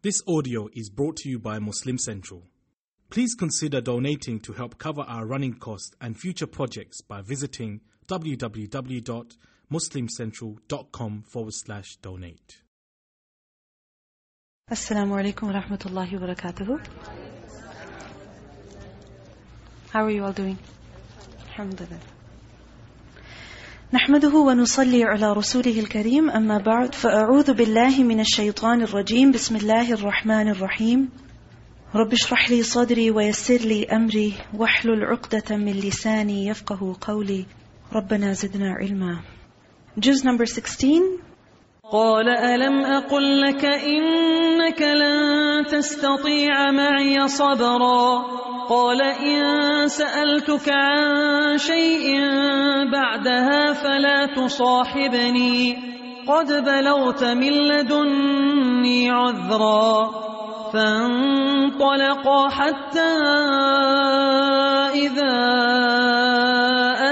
This audio is brought to you by Muslim Central. Please consider donating to help cover our running costs and future projects by visiting www.muslimcentral.com forward slash donate. Assalamu alaikum wa rahmatullahi wa barakatuhu. How are you all doing? Alhamdulillah. نحمده ونصلي على رسوله الكريم أما بعد فأعوذ بالله من الشيطان الرجيم. بسم الله الرحمن الرحيم. رب اشرح لي صدري ويسر لي أمري واحلل عقدة من لساني يفقه قولي. ربنا زدنا علما. Juz number 16 قال ألم أقل لك إنك لن تستطيع معي صبرا قال إن سألتك عن شيء بعدها فلا تصاحبني قد بلغت من لدني عذرا فانطلقا حتى إذا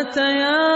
أتيا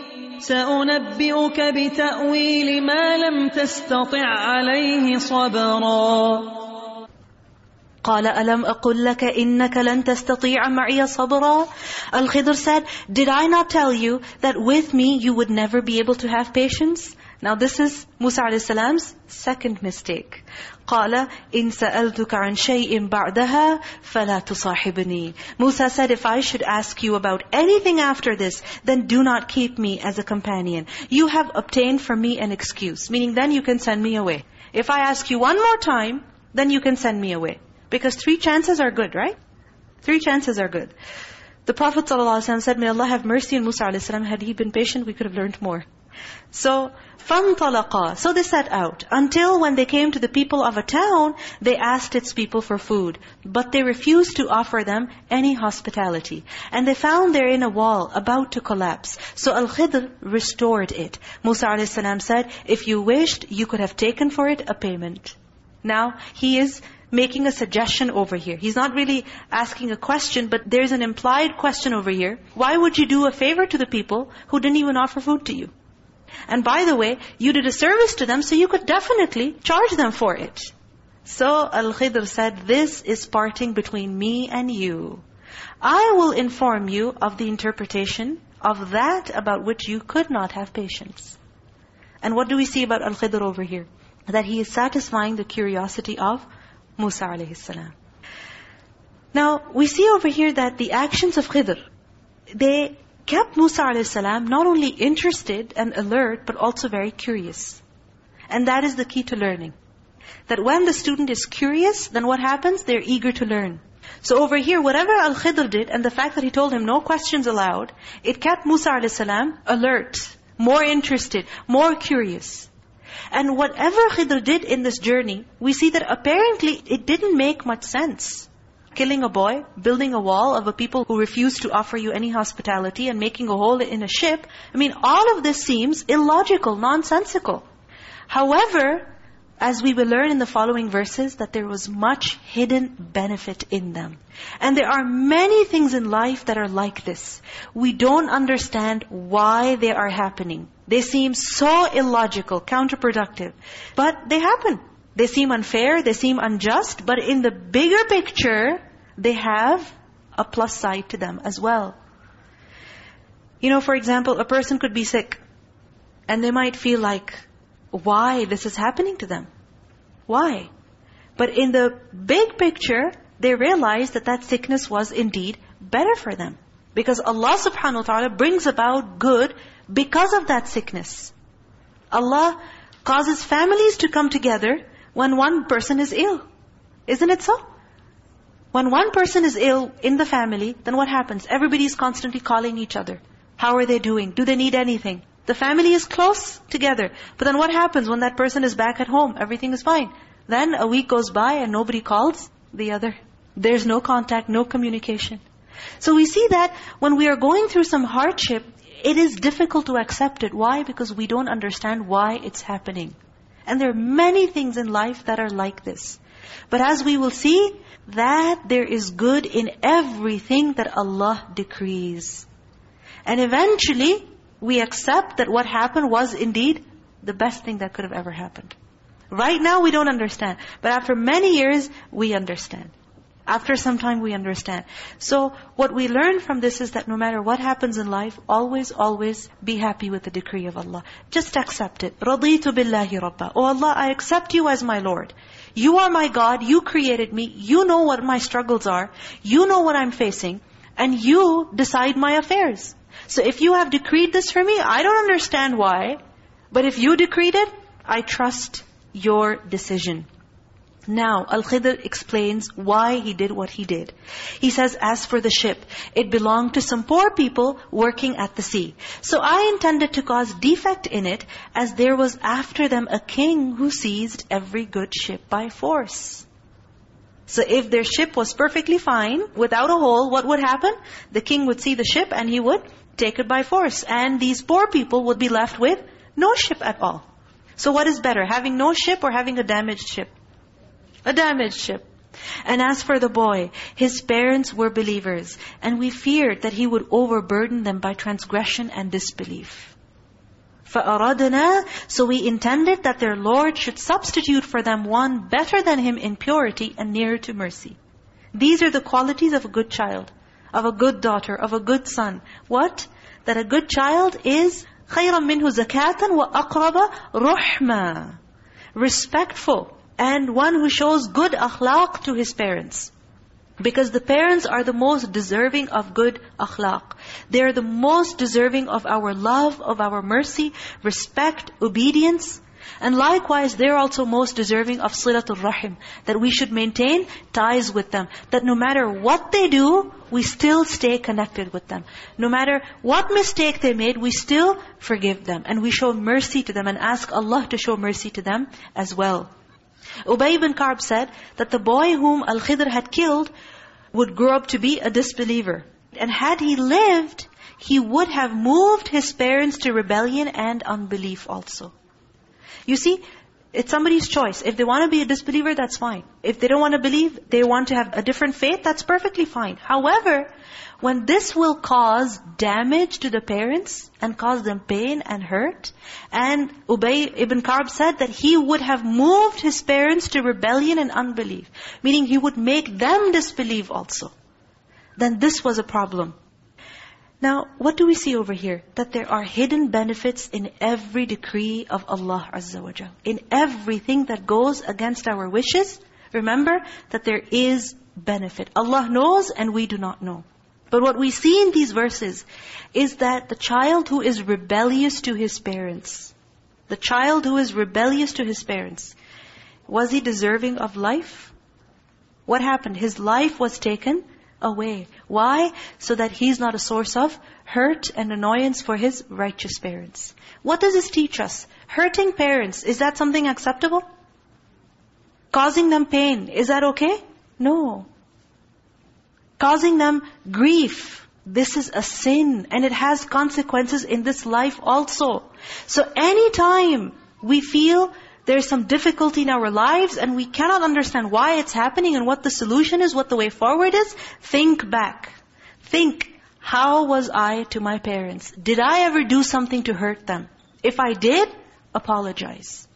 سأنبئك بتأويل ما لم تستطع عليه صبرا. قال ألم أقل لك إنك لن تستطيع معي صبرا؟ الخضر said Did I not tell you that with me you would never be able to have patience? Now this is Musa a.s. second mistake. قال إن سألتك عن شيء بعدها فلا تصاحبني Musa said, if I should ask you about anything after this, then do not keep me as a companion. You have obtained for me an excuse, meaning then you can send me away. If I ask you one more time, then you can send me away. Because three chances are good, right? Three chances are good. The Prophet ﷺ said, May Allah have mercy on Musa a.s. Had he been patient, we could have learned more. So, فَانْطَلَقَا So they set out. Until when they came to the people of a town, they asked its people for food. But they refused to offer them any hospitality. And they found therein a wall about to collapse. So Al-Khidr restored it. Musa a.s. said, if you wished, you could have taken for it a payment. Now, he is making a suggestion over here. He's not really asking a question, but there's an implied question over here. Why would you do a favor to the people who didn't even offer food to you? And by the way, you did a service to them, so you could definitely charge them for it. So Al-Khidr said, this is parting between me and you. I will inform you of the interpretation of that about which you could not have patience. And what do we see about Al-Khidr over here? That he is satisfying the curiosity of Musa a.s. Now, we see over here that the actions of Khidr, they kept Musa a.s. not only interested and alert, but also very curious. And that is the key to learning. That when the student is curious, then what happens? They're eager to learn. So over here, whatever Al-Khidr did, and the fact that he told him no questions allowed, it kept Musa a.s. alert, more interested, more curious. And whatever Khidr did in this journey, we see that apparently it didn't make much sense. Killing a boy, building a wall of a people who refuse to offer you any hospitality and making a hole in a ship. I mean, all of this seems illogical, nonsensical. However, as we will learn in the following verses, that there was much hidden benefit in them. And there are many things in life that are like this. We don't understand why they are happening. They seem so illogical, counterproductive. But they happen. They seem unfair, they seem unjust, but in the bigger picture, they have a plus side to them as well. You know, for example, a person could be sick, and they might feel like, why this is happening to them? Why? But in the big picture, they realize that that sickness was indeed better for them. Because Allah subhanahu wa ta'ala brings about good because of that sickness. Allah causes families to come together when one person is ill. Isn't it so? When one person is ill in the family, then what happens? Everybody is constantly calling each other. How are they doing? Do they need anything? The family is close together. But then what happens when that person is back at home? Everything is fine. Then a week goes by and nobody calls the other. There's no contact, no communication. So we see that when we are going through some hardship, it is difficult to accept it. Why? Because we don't understand why it's happening. And there are many things in life that are like this. But as we will see, that there is good in everything that Allah decrees. And eventually, we accept that what happened was indeed the best thing that could have ever happened. Right now we don't understand. But after many years, we understand. After some time we understand. So what we learn from this is that no matter what happens in life, always, always be happy with the decree of Allah. Just accept it. رَضِيتُ بِاللَّهِ رَبَّا Oh Allah, I accept you as my Lord. You are my God. You created me. You know what my struggles are. You know what I'm facing. And you decide my affairs. So if you have decreed this for me, I don't understand why. But if you decreed it, I trust your decision. Now, Al-Khidr explains why he did what he did. He says, as for the ship, it belonged to some poor people working at the sea. So I intended to cause defect in it, as there was after them a king who seized every good ship by force. So if their ship was perfectly fine, without a hole, what would happen? The king would see the ship and he would take it by force. And these poor people would be left with no ship at all. So what is better, having no ship or having a damaged ship? A damaged ship. And as for the boy, his parents were believers, and we feared that he would overburden them by transgression and disbelief. فَأَرَادَنَا So we intended that their Lord should substitute for them one better than him in purity and nearer to mercy. These are the qualities of a good child, of a good daughter, of a good son. What? That a good child is خَيْرًا مِنْهُ زَكَاةً وَأَقْرَبَ رُحْمًا Respectful, and one who shows good akhlaq to his parents. Because the parents are the most deserving of good akhlaq. They are the most deserving of our love, of our mercy, respect, obedience. And likewise, they're also most deserving of silatul rahim. That we should maintain ties with them. That no matter what they do, we still stay connected with them. No matter what mistake they made, we still forgive them. And we show mercy to them and ask Allah to show mercy to them as well. Ubay ibn Ka'b said that the boy whom Al-Khidr had killed would grow up to be a disbeliever. And had he lived, he would have moved his parents to rebellion and unbelief also. You see, it's somebody's choice. If they want to be a disbeliever, that's fine. If they don't want to believe, they want to have a different faith, that's perfectly fine. However, when this will cause damage to the parents and cause them pain and hurt, and Ubay ibn Ka'b said that he would have moved his parents to rebellion and unbelief, meaning he would make them disbelieve also, then this was a problem. Now, what do we see over here? That there are hidden benefits in every decree of Allah Azza wa Jal. In everything that goes against our wishes, remember that there is benefit. Allah knows and we do not know. But what we see in these verses is that the child who is rebellious to his parents, the child who is rebellious to his parents, was he deserving of life? What happened? His life was taken away. Why? So that he's not a source of hurt and annoyance for his righteous parents. What does this teach us? Hurting parents, is that something acceptable? Causing them pain, is that okay? No. Causing them grief, this is a sin and it has consequences in this life also. So anytime we feel there's some difficulty in our lives and we cannot understand why it's happening and what the solution is, what the way forward is, think back. Think, how was I to my parents? Did I ever do something to hurt them? If I did, apologize.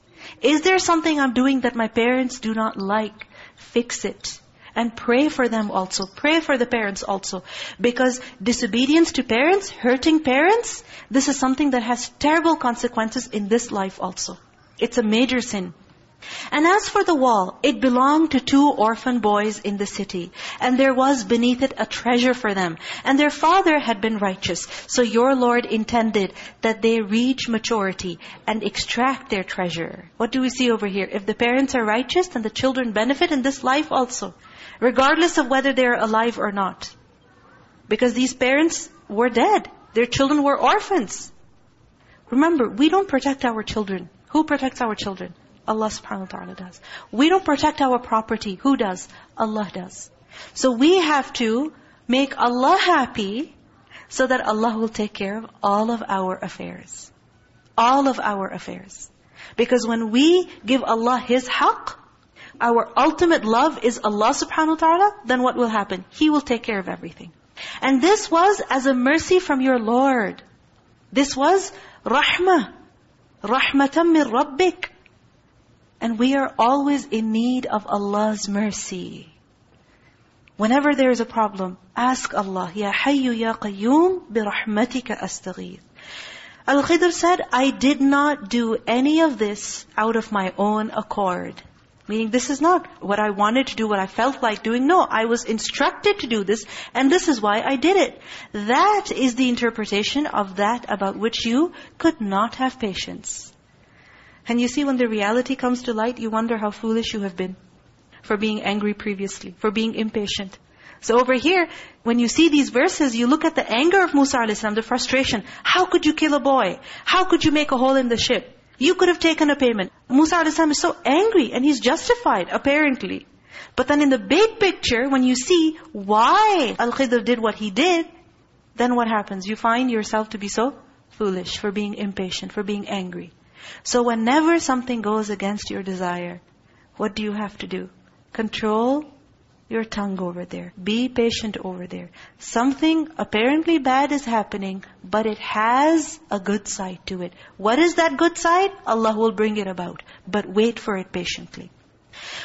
Is there something I'm doing that my parents do not like? Fix it. And pray for them also. Pray for the parents also. Because disobedience to parents, hurting parents, this is something that has terrible consequences in this life also. It's a major sin. And as for the wall, it belonged to two orphan boys in the city. And there was beneath it a treasure for them. And their father had been righteous. So your Lord intended that they reach maturity and extract their treasure. What do we see over here? If the parents are righteous, then the children benefit in this life also. Regardless of whether they're alive or not. Because these parents were dead. Their children were orphans. Remember, we don't protect our children. Who protects our children? Allah subhanahu wa ta'ala does. We don't protect our property. Who does? Allah does. So we have to make Allah happy so that Allah will take care of all of our affairs. All of our affairs. Because when we give Allah His haqq, our ultimate love is Allah subhanahu wa ta'ala, then what will happen? He will take care of everything. And this was as a mercy from your Lord. This was rahmah. Rahmatan min rabbik. And we are always in need of Allah's mercy. Whenever there is a problem, ask Allah, Ya Hayyu Ya Qayyum, birahmatika astaghith. Al-Khidr said, I did not do any of this out of my own accord. Meaning this is not what I wanted to do, what I felt like doing. No, I was instructed to do this, and this is why I did it. That is the interpretation of that about which you could not have patience. And you see, when the reality comes to light, you wonder how foolish you have been for being angry previously, for being impatient. So over here, when you see these verses, you look at the anger of Musa a.s., the frustration. How could you kill a boy? How could you make a hole in the ship? You could have taken a payment. Musa a.s. is so angry and he's justified, apparently. But then in the big picture, when you see why Al-Khidr did what he did, then what happens? You find yourself to be so foolish for being impatient, for being angry. So whenever something goes against your desire, what do you have to do? Control your tongue over there. Be patient over there. Something apparently bad is happening, but it has a good side to it. What is that good side? Allah will bring it about. But wait for it patiently.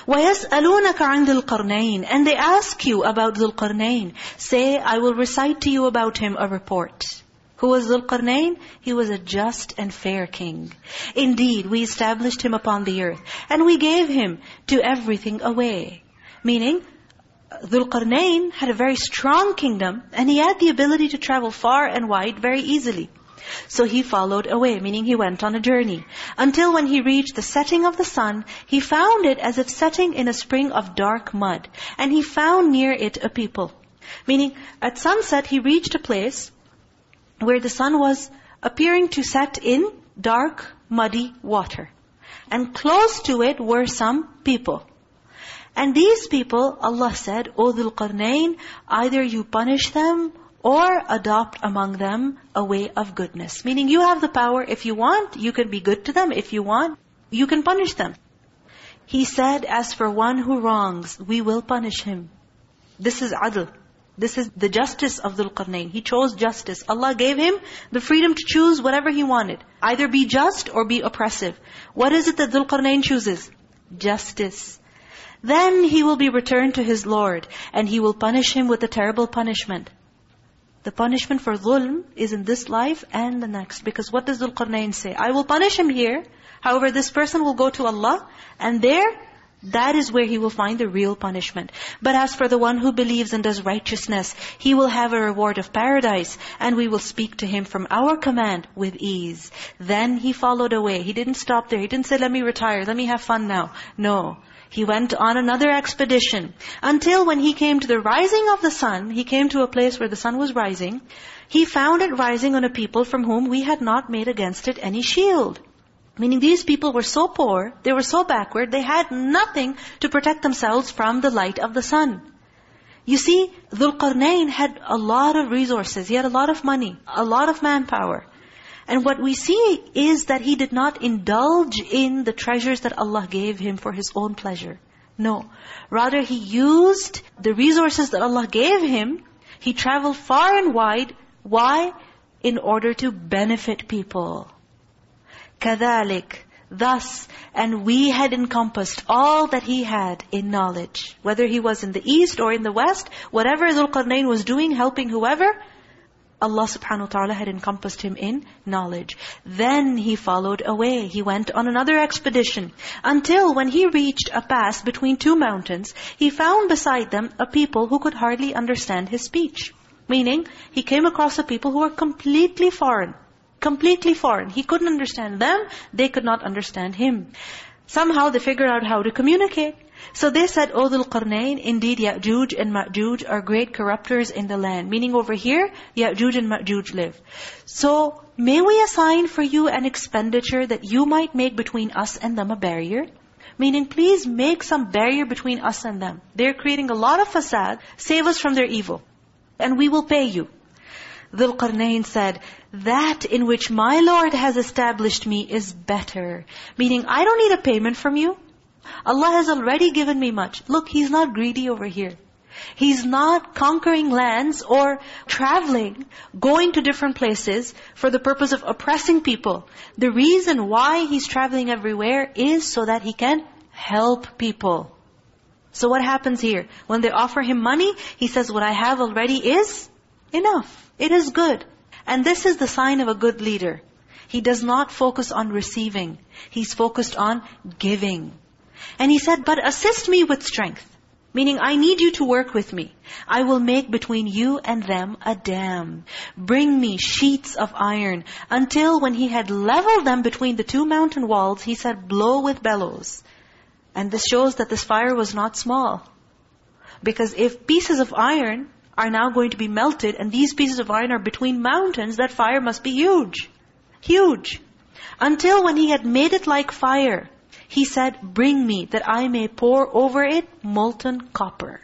وَيَسْأَلُونَكَ عَنْ ذِي الْقَرْنَيْنِ And they ask you about Dhul Qarnayn. Say, I will recite to you about him a report. Who was Dhul Qarnayn? He was a just and fair king. Indeed, we established him upon the earth. And we gave him to everything away. Meaning, Dhul Qarnayn had a very strong kingdom and he had the ability to travel far and wide very easily. So he followed away, meaning he went on a journey. Until when he reached the setting of the sun, he found it as if setting in a spring of dark mud. And he found near it a people. Meaning, at sunset he reached a place where the sun was appearing to set in dark, muddy water. And close to it were some people. And these people, Allah said, O Dhul Qarnayn, either you punish them or adopt among them a way of goodness. Meaning you have the power, if you want, you can be good to them. If you want, you can punish them. He said, as for one who wrongs, we will punish him. This is adl. This is the justice of Dhul Qarnayn. He chose justice. Allah gave him the freedom to choose whatever he wanted. Either be just or be oppressive. What is it that Dhul Qarnayn chooses? Justice. Then he will be returned to his Lord, and he will punish him with a terrible punishment. The punishment for dhulm is in this life and the next. Because what does Dhul Qarnayn say? I will punish him here. However, this person will go to Allah, and there, that is where he will find the real punishment. But as for the one who believes and does righteousness, he will have a reward of paradise, and we will speak to him from our command with ease. Then he followed away. He didn't stop there. He didn't say, let me retire, let me have fun now. No. He went on another expedition until when he came to the rising of the sun, he came to a place where the sun was rising, he found it rising on a people from whom we had not made against it any shield. Meaning these people were so poor, they were so backward, they had nothing to protect themselves from the light of the sun. You see, Dhul Qarnayn had a lot of resources. He had a lot of money, a lot of manpower. And what we see is that he did not indulge in the treasures that Allah gave him for his own pleasure. No. Rather, he used the resources that Allah gave him. He traveled far and wide. Why? In order to benefit people. كَذَلِكَ Thus, and we had encompassed all that he had in knowledge. Whether he was in the east or in the west, whatever Dhul Qarnayn was doing, helping whoever, Allah subhanahu wa ta'ala had encompassed him in knowledge. Then he followed away. He went on another expedition. Until when he reached a pass between two mountains, he found beside them a people who could hardly understand his speech. Meaning, he came across a people who were completely foreign. Completely foreign. He couldn't understand them. They could not understand him. Somehow they figured out how to communicate. So they said, O Dhul Qarnayn, indeed Ya'juj and Ma'juj are great corruptors in the land. Meaning over here, Ya'juj and Ma'juj live. So, may we assign for you an expenditure that you might make between us and them a barrier? Meaning, please make some barrier between us and them. They're creating a lot of fasad. Save us from their evil. And we will pay you. Dhul Qarnayn said, that in which my Lord has established me is better. Meaning, I don't need a payment from you. Allah has already given me much. Look, He's not greedy over here. He's not conquering lands or traveling, going to different places for the purpose of oppressing people. The reason why He's traveling everywhere is so that He can help people. So what happens here? When they offer Him money, He says, what I have already is enough. It is good. And this is the sign of a good leader. He does not focus on receiving. He's focused on giving. And he said, but assist me with strength. Meaning, I need you to work with me. I will make between you and them a dam. Bring me sheets of iron. Until when he had leveled them between the two mountain walls, he said, blow with bellows. And this shows that this fire was not small. Because if pieces of iron are now going to be melted, and these pieces of iron are between mountains, that fire must be huge. Huge. Until when he had made it like fire, he said, bring me that I may pour over it molten copper.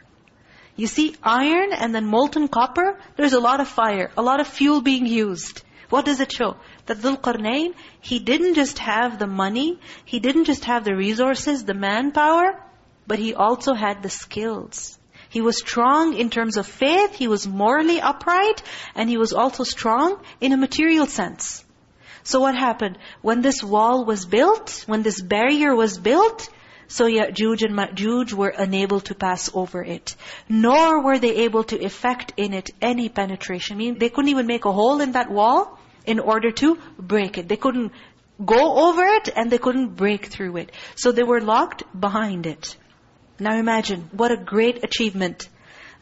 You see, iron and then molten copper, there's a lot of fire, a lot of fuel being used. What does it show? That Dhul Qarnayn, he didn't just have the money, he didn't just have the resources, the manpower, but he also had the skills. He was strong in terms of faith, he was morally upright, and he was also strong in a material sense. So what happened? When this wall was built, when this barrier was built, so Ya'juj and Ma'juj were unable to pass over it. Nor were they able to effect in it any penetration. I mean, they couldn't even make a hole in that wall in order to break it. They couldn't go over it and they couldn't break through it. So they were locked behind it. Now imagine, what a great achievement.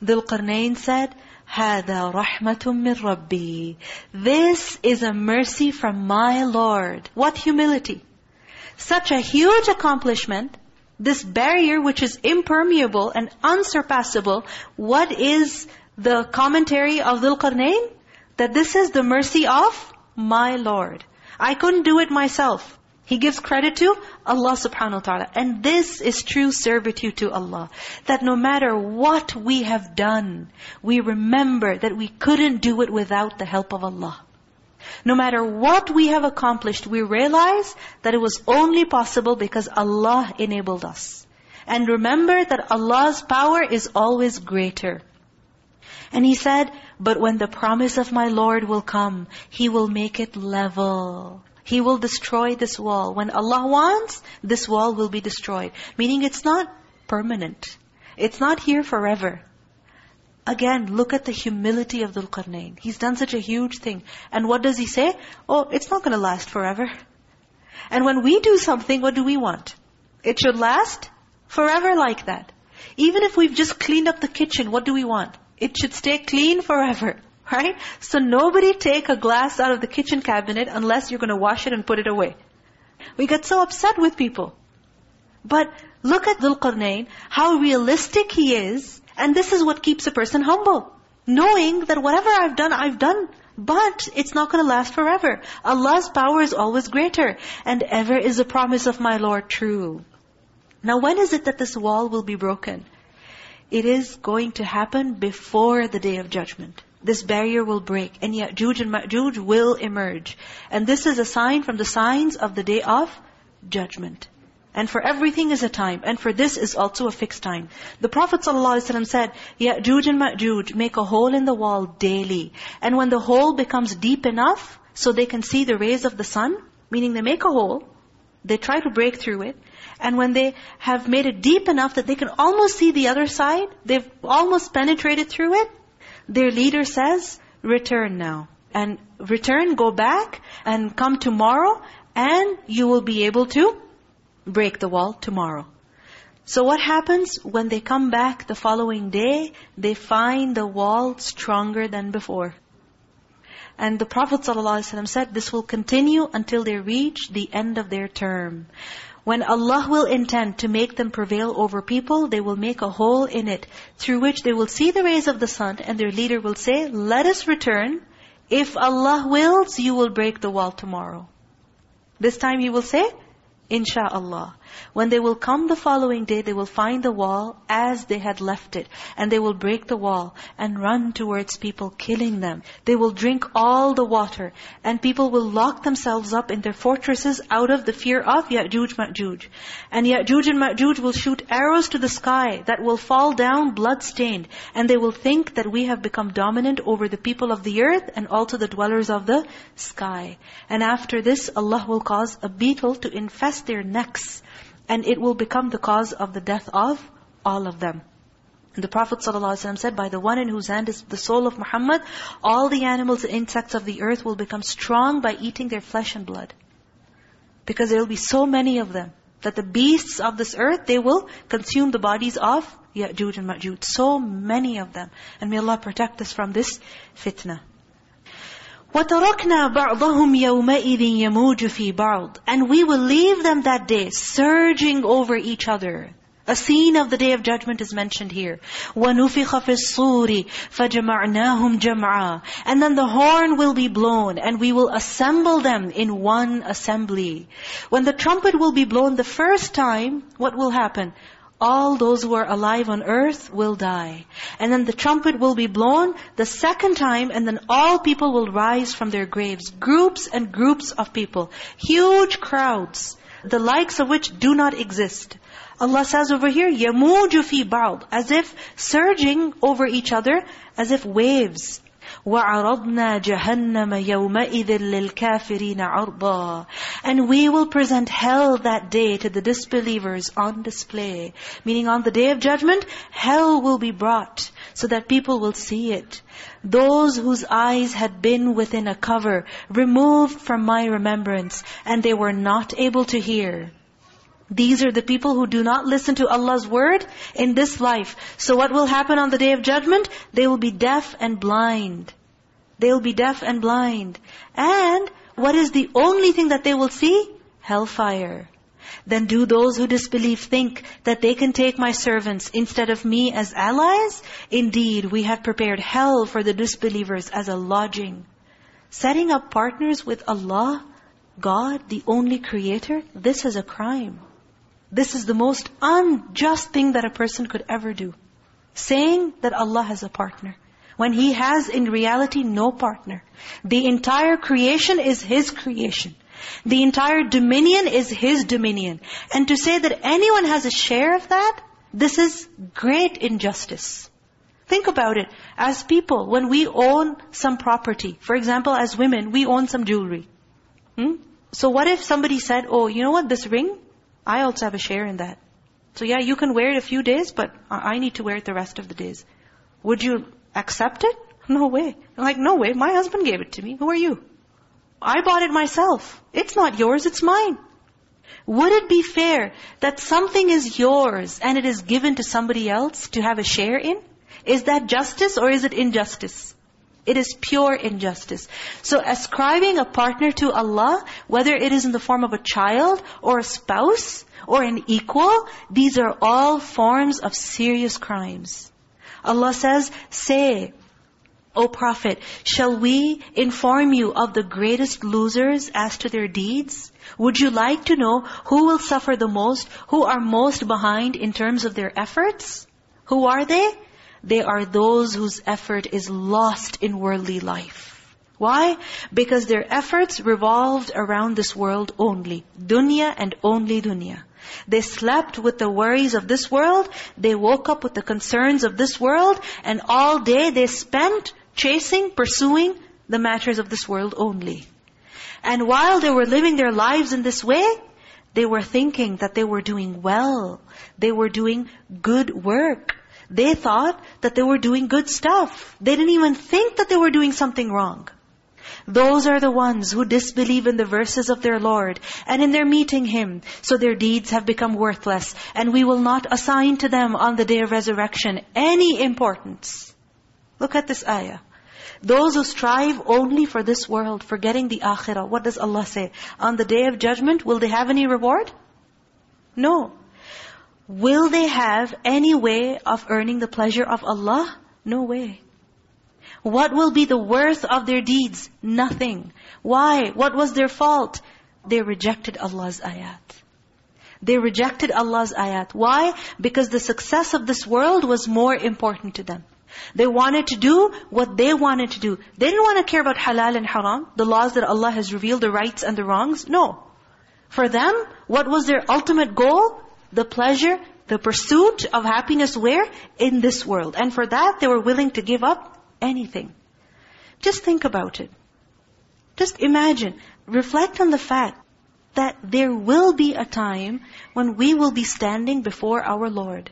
Dhul Qarnayn said, هَذَا رَحْمَةٌ مِّن رَبِّي This is a mercy from my Lord. What humility. Such a huge accomplishment, this barrier which is impermeable and unsurpassable, what is the commentary of Dhul Qarnayn? That this is the mercy of my Lord. I couldn't do it myself. He gives credit to Allah subhanahu wa ta'ala. And this is true servitude to Allah. That no matter what we have done, we remember that we couldn't do it without the help of Allah. No matter what we have accomplished, we realize that it was only possible because Allah enabled us. And remember that Allah's power is always greater. And he said, but when the promise of my Lord will come, He will make it level. He will destroy this wall. When Allah wants, this wall will be destroyed. Meaning it's not permanent. It's not here forever. Again, look at the humility of Dhul Qarnayn. He's done such a huge thing. And what does he say? Oh, it's not going to last forever. And when we do something, what do we want? It should last forever like that. Even if we've just cleaned up the kitchen, what do we want? It should stay clean forever. Right? So nobody take a glass out of the kitchen cabinet unless you're going to wash it and put it away. We get so upset with people. But look at Dhul Qarnayn, how realistic he is. And this is what keeps a person humble. Knowing that whatever I've done, I've done. But it's not going to last forever. Allah's power is always greater. And ever is the promise of my Lord true. Now when is it that this wall will be broken? It is going to happen before the Day of Judgment this barrier will break. And Ya'juj and Ma'juj will emerge. And this is a sign from the signs of the day of judgment. And for everything is a time. And for this is also a fixed time. The Prophet ﷺ said, Ya'juj and Ma'juj make a hole in the wall daily. And when the hole becomes deep enough, so they can see the rays of the sun, meaning they make a hole, they try to break through it. And when they have made it deep enough that they can almost see the other side, they've almost penetrated through it, their leader says, return now. And return, go back, and come tomorrow, and you will be able to break the wall tomorrow. So what happens when they come back the following day? They find the wall stronger than before. And the Prophet ﷺ said, this will continue until they reach the end of their term. When Allah will intend to make them prevail over people, they will make a hole in it, through which they will see the rays of the sun, and their leader will say, let us return. If Allah wills, you will break the wall tomorrow. This time He will say, Insha'Allah. When they will come the following day, they will find the wall as they had left it. And they will break the wall and run towards people, killing them. They will drink all the water. And people will lock themselves up in their fortresses out of the fear of Ya'juj Ma'juj. And Ya'juj and Ma'juj will shoot arrows to the sky that will fall down blood-stained. And they will think that we have become dominant over the people of the earth and also the dwellers of the sky. And after this, Allah will cause a beetle to infest their necks and it will become the cause of the death of all of them. And the Prophet ﷺ said, by the one in whose hand is the soul of Muhammad, all the animals and insects of the earth will become strong by eating their flesh and blood. Because there will be so many of them, that the beasts of this earth, they will consume the bodies of Ya'juj and Ma'juj. So many of them. And may Allah protect us from this fitna. وَتَرَكْنَا بَعْضَهُمْ يَوْمَئِذٍ يَمُوجُ فِي بَعْضٍ And we will leave them that day, surging over each other. A scene of the Day of Judgment is mentioned here. وَنُفِخَ فِي الصُّورِ فَجَمَعْنَاهُمْ جَمْعًا And then the horn will be blown, and we will assemble them in one assembly. When the trumpet will be blown the first time, what will happen? all those who are alive on earth will die. And then the trumpet will be blown the second time, and then all people will rise from their graves. Groups and groups of people. Huge crowds, the likes of which do not exist. Allah says over here, يَمُوجُ فِي بَعْض As if surging over each other, as if waves. وَعَرَضْنَا جَهَنَّمَ يَوْمَئِذٍ لِلْكَافِرِينَ عَرْضًا And we will present hell that day to the disbelievers on display. Meaning on the day of judgment, hell will be brought so that people will see it. Those whose eyes had been within a cover, removed from my remembrance, and they were not able to hear. These are the people who do not listen to Allah's word in this life. So what will happen on the Day of Judgment? They will be deaf and blind. They will be deaf and blind. And what is the only thing that they will see? Hellfire. Then do those who disbelieve think that they can take my servants instead of me as allies? Indeed, we have prepared hell for the disbelievers as a lodging. Setting up partners with Allah, God, the only creator, this is a crime. This is the most unjust thing that a person could ever do. Saying that Allah has a partner. When He has in reality no partner. The entire creation is His creation. The entire dominion is His dominion. And to say that anyone has a share of that, this is great injustice. Think about it. As people, when we own some property, for example, as women, we own some jewelry. Hmm? So what if somebody said, oh, you know what, this ring, I also have a share in that. So yeah, you can wear it a few days, but I need to wear it the rest of the days. Would you accept it? No way. I'm like, no way. My husband gave it to me. Who are you? I bought it myself. It's not yours, it's mine. Would it be fair that something is yours and it is given to somebody else to have a share in? Is that justice or is it injustice? It is pure injustice. So ascribing a partner to Allah, whether it is in the form of a child or a spouse or an equal, these are all forms of serious crimes. Allah says, say, O Prophet, shall we inform you of the greatest losers as to their deeds? Would you like to know who will suffer the most, who are most behind in terms of their efforts? Who are they? They are those whose effort is lost in worldly life. Why? Because their efforts revolved around this world only. Dunya and only dunya. They slept with the worries of this world. They woke up with the concerns of this world. And all day they spent chasing, pursuing the matters of this world only. And while they were living their lives in this way, they were thinking that they were doing well. They were doing good work. They thought that they were doing good stuff. They didn't even think that they were doing something wrong. Those are the ones who disbelieve in the verses of their Lord and in their meeting Him. So their deeds have become worthless. And we will not assign to them on the day of resurrection any importance. Look at this ayah. Those who strive only for this world, forgetting the akhirah, what does Allah say? On the day of judgment, will they have any reward? No. Will they have any way of earning the pleasure of Allah? No way. What will be the worth of their deeds? Nothing. Why? What was their fault? They rejected Allah's ayat. They rejected Allah's ayat. Why? Because the success of this world was more important to them. They wanted to do what they wanted to do. They didn't want to care about halal and haram, the laws that Allah has revealed, the rights and the wrongs. No. For them, what was their ultimate goal? The pleasure, the pursuit of happiness where? In this world. And for that, they were willing to give up anything. Just think about it. Just imagine, reflect on the fact that there will be a time when we will be standing before our Lord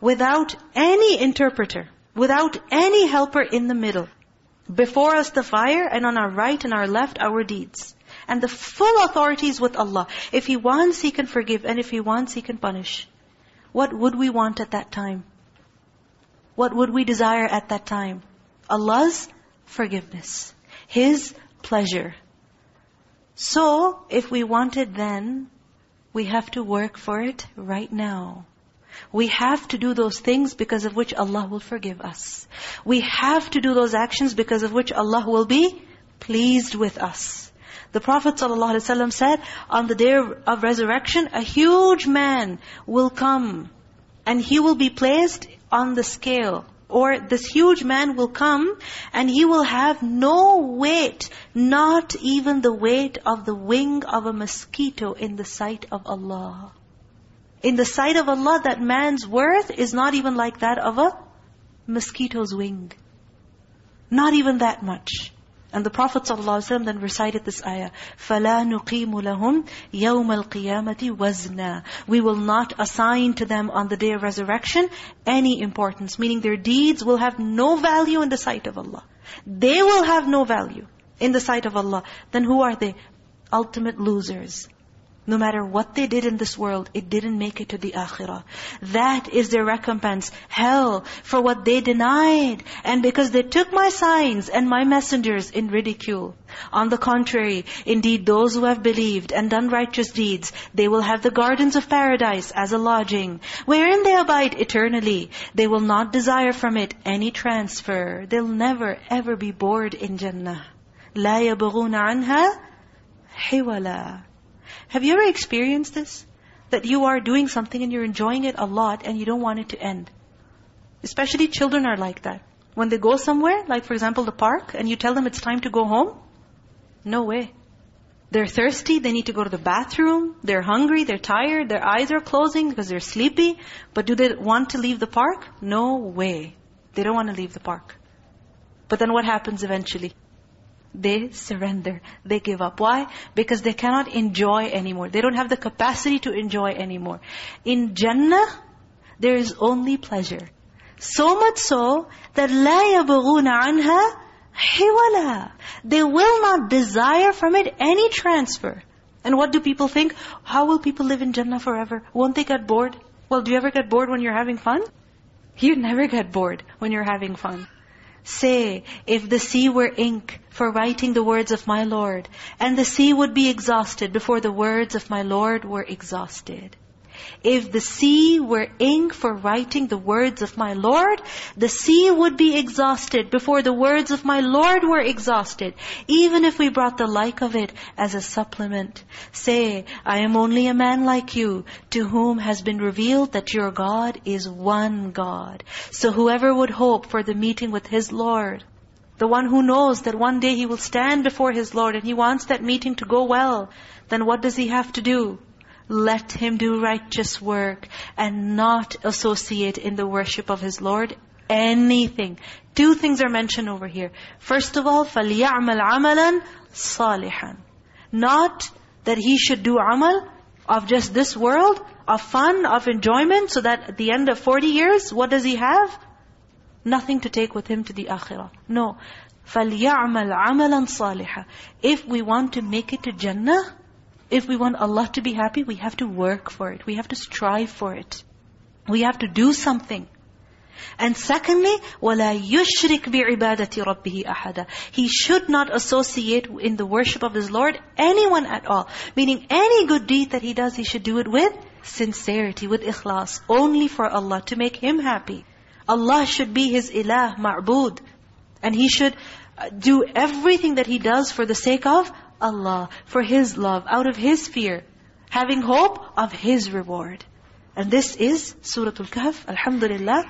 without any interpreter, without any helper in the middle. Before us the fire, and on our right and our left our deeds. And the full authority is with Allah. If He wants, He can forgive. And if He wants, He can punish. What would we want at that time? What would we desire at that time? Allah's forgiveness. His pleasure. So, if we want it then, we have to work for it right now. We have to do those things because of which Allah will forgive us. We have to do those actions because of which Allah will be pleased with us. The Prophet ﷺ said, on the day of resurrection, a huge man will come and he will be placed on the scale. Or this huge man will come and he will have no weight, not even the weight of the wing of a mosquito in the sight of Allah. In the sight of Allah, that man's worth is not even like that of a mosquito's wing. Not even that much. And the Prophet ﷺ then recited this ayah, فَلَا نُقِيمُ لَهُمْ يَوْمَ الْقِيَامَةِ وَزْنًا We will not assign to them on the day of resurrection any importance. Meaning their deeds will have no value in the sight of Allah. They will have no value in the sight of Allah. Then who are they? Ultimate losers. No matter what they did in this world, it didn't make it to the akhirah. That is their recompense. Hell for what they denied. And because they took my signs and my messengers in ridicule. On the contrary, indeed those who have believed and done righteous deeds, they will have the gardens of paradise as a lodging, wherein they abide eternally. They will not desire from it any transfer. They'll never ever be bored in Jannah. لا يبغون عنها حولا have you ever experienced this? That you are doing something and you're enjoying it a lot and you don't want it to end. Especially children are like that. When they go somewhere, like for example the park, and you tell them it's time to go home, no way. They're thirsty, they need to go to the bathroom, they're hungry, they're tired, their eyes are closing because they're sleepy. But do they want to leave the park? No way. They don't want to leave the park. But then what happens eventually? they surrender. They give up. Why? Because they cannot enjoy anymore. They don't have the capacity to enjoy anymore. In Jannah, there is only pleasure. So much so that لَا يَبْغُونَ عَنْهَا حِوَلًا They will not desire from it any transfer. And what do people think? How will people live in Jannah forever? Won't they get bored? Well, do you ever get bored when you're having fun? You never get bored when you're having fun. Say, if the sea were ink for writing the words of my Lord, and the sea would be exhausted before the words of my Lord were exhausted. If the sea were ink for writing the words of my Lord, the sea would be exhausted before the words of my Lord were exhausted, even if we brought the like of it as a supplement. Say, I am only a man like you, to whom has been revealed that your God is one God. So whoever would hope for the meeting with his Lord, the one who knows that one day he will stand before his Lord and he wants that meeting to go well, then what does he have to do? let him do righteous work and not associate in the worship of his Lord anything. Two things are mentioned over here. First of all, فَلْيَعْمَلْ عَمَلًا صَالِحًا Not that he should do amal of just this world, of fun, of enjoyment, so that at the end of 40 years, what does he have? Nothing to take with him to the akhirah. No. فَلْيَعْمَلْ عَمَلًا صَالِحًا If we want to make it to Jannah, if we want Allah to be happy, we have to work for it. We have to strive for it. We have to do something. And secondly, وَلَا يُشْرِكْ بِعِبَادَةِ رَبِّهِ أَحَدًا He should not associate in the worship of his Lord anyone at all. Meaning any good deed that he does, he should do it with sincerity, with ikhlas, only for Allah, to make Him happy. Allah should be his ilah, ma'bud. And he should uh, do everything that he does for the sake of Allah, for His love, out of His fear, having hope of His reward. And this is Surah Al-Kahf, Alhamdulillah,